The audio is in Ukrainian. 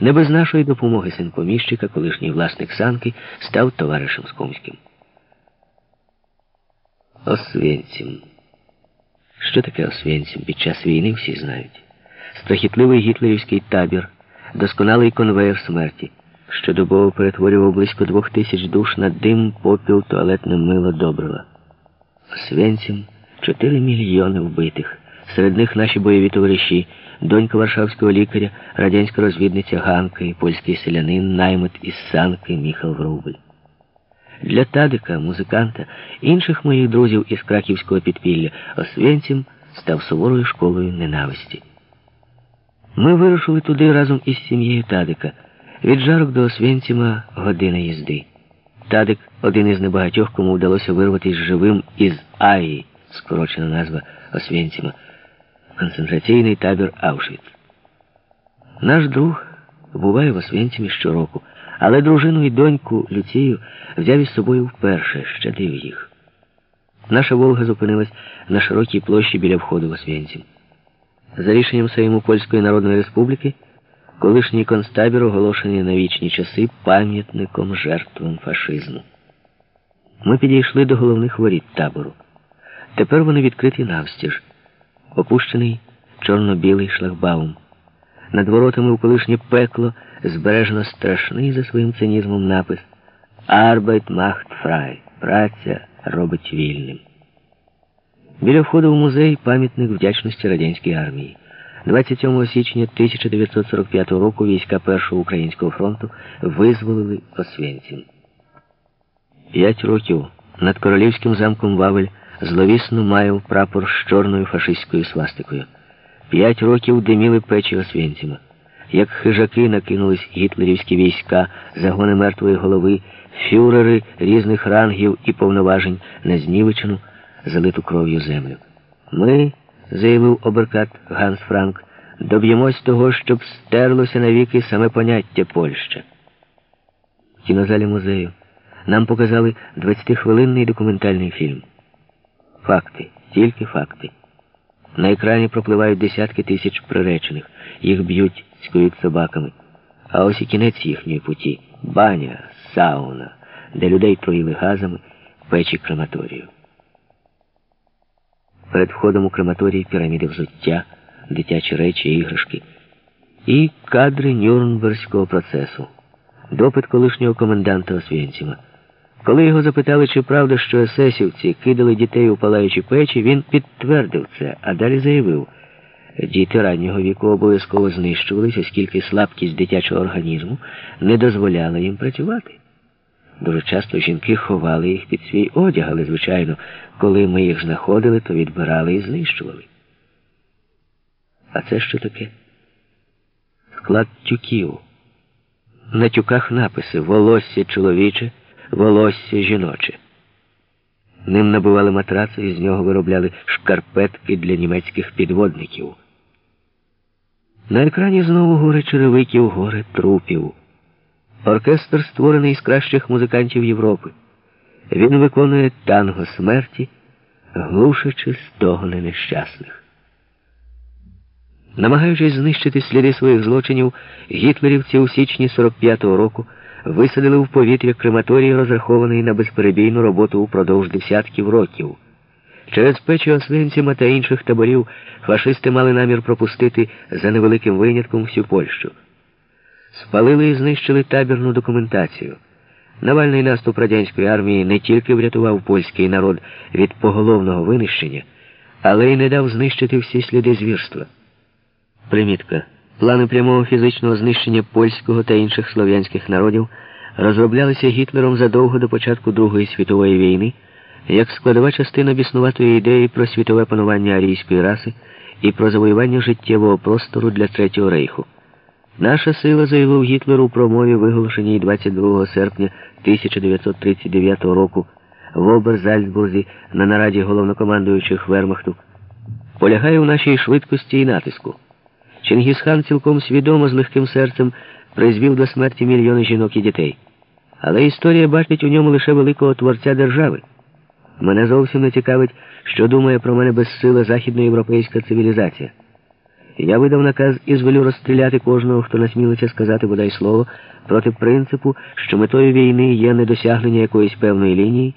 Не без нашої допомоги син поміщика, колишній власник санки, став товаришем Скомським. Освенцім. Що таке Освенцім під час війни всі знають. Страхітливий гітлерівський табір, досконалий конвейер смерті, що добово перетворював близько двох тисяч душ на дим, попіл, туалетне мило добрива. Освенцім – чотири мільйони вбитих. Серед них наші бойові товариші, донька варшавського лікаря, радянська розвідниця Ганка і польський селянин, наймит із санки Міхал Врубль. Для Тадика, музиканта, інших моїх друзів із краківського підпілля Освенцім став суворою школою ненависті. Ми вирушили туди разом із сім'єю Тадика. Від жарок до Освенціма година їзди. Тадик один із небагатьох, кому вдалося вирватися живим із Аї, скорочена назва Освенціма, концентраційний табір Аушвіц. Наш друг буває в Освенцімі щороку, але дружину і доньку Люцію взяв із собою вперше, щадив їх. Наша Волга зупинилась на широкій площі біля входу в Освенцім. За рішенням Сейму Польської Народної Республіки, колишній концтабір оголошений на вічні часи пам'ятником жертвам фашизму. Ми підійшли до головних воріт табору. Тепер вони відкриті навстіж, опущений чорно-білий шлагбаум. Над воротами у колишнє пекло збережено страшний за своїм цинізмом напис Arbeit macht frei. Праця робить вільним. Біля входу в музей пам'ятник вдячності радянській армії. 27 січня 1945 року війська Першого українського фронту визволили Освенцім. П'ять років над королівським замком Вавель зловісно маяв прапор з чорною фашистською свастикою. П'ять років диміли печі Освенціма. Як хижаки накинулись гітлерівські війська, загони мертвої голови, фюрери різних рангів і повноважень на знівечену, залиту кров'ю землю. Ми, заявив оберкат Ганс Франк, доб'ємось того, щоб стерлося навіки саме поняття Польща. В кінозалі музею нам показали 20-хвилинний документальний фільм. Факти, тільки факти. На екрані пропливають десятки тисяч приречених, їх б'ють, цькують собаками. А ось і кінець їхньої путі баня, сауна, де людей троїли газами, печі крематорію. Перед входом у крематорій піраміди взуття, дитячі речі, іграшки і кадри Нюрнберзького процесу, допит колишнього коменданта Освєнціма. Коли його запитали, чи правда, що есесівці кидали дітей у палаючі печі, він підтвердив це, а далі заявив, діти раннього віку обов'язково знищувалися, оскільки слабкість дитячого організму не дозволяла їм працювати. Дуже часто жінки ховали їх під свій одяг, але, звичайно, коли ми їх знаходили, то відбирали і знищували. А це що таке? Склад тюків. На тюках написи волосся чоловіче волосся жіноче. Ним набивали матраци і з нього виробляли шкарпетки для німецьких підводників. На екрані знову горе черевиків, горе трупів. Оркестр створений з кращих музикантів Європи. Він виконує танго смерті, глушачи стогони нещасних. Намагаючись знищити сліди своїх злочинів, гітлерівці у січні 45-го року висадили в повітря крематорій, розрахований на безперебійну роботу упродовж десятків років. Через печі Освенціма та інших таборів фашисти мали намір пропустити за невеликим винятком всю Польщу. Спалили і знищили табірну документацію. Навальний наступ радянської армії не тільки врятував польський народ від поголовного винищення, але й не дав знищити всі сліди звірства. Примітка. Плани прямого фізичного знищення польського та інших слов'янських народів розроблялися Гітлером задовго до початку Другої світової війни як складова частина біснуватої ідеї про світове панування арійської раси і про завоювання життєвого простору для Третього рейху. Наша сила, заявив Гітлер у промові, виголошеній 22 серпня 1939 року в Оберзальцбурзі на нараді головнокомандуючих Вермахту, полягає у нашій швидкості і натиску. Чингісхан цілком свідомо з легким серцем призвів до смерті мільйони жінок і дітей. Але історія бачить у ньому лише великого творця держави. Мене зовсім не цікавить, що думає про мене безсила західноєвропейська цивілізація. Я видав наказ і звелю розстріляти кожного, хто насмілиться сказати бодай слово проти принципу, що метою війни є недосягнення якоїсь певної лінії,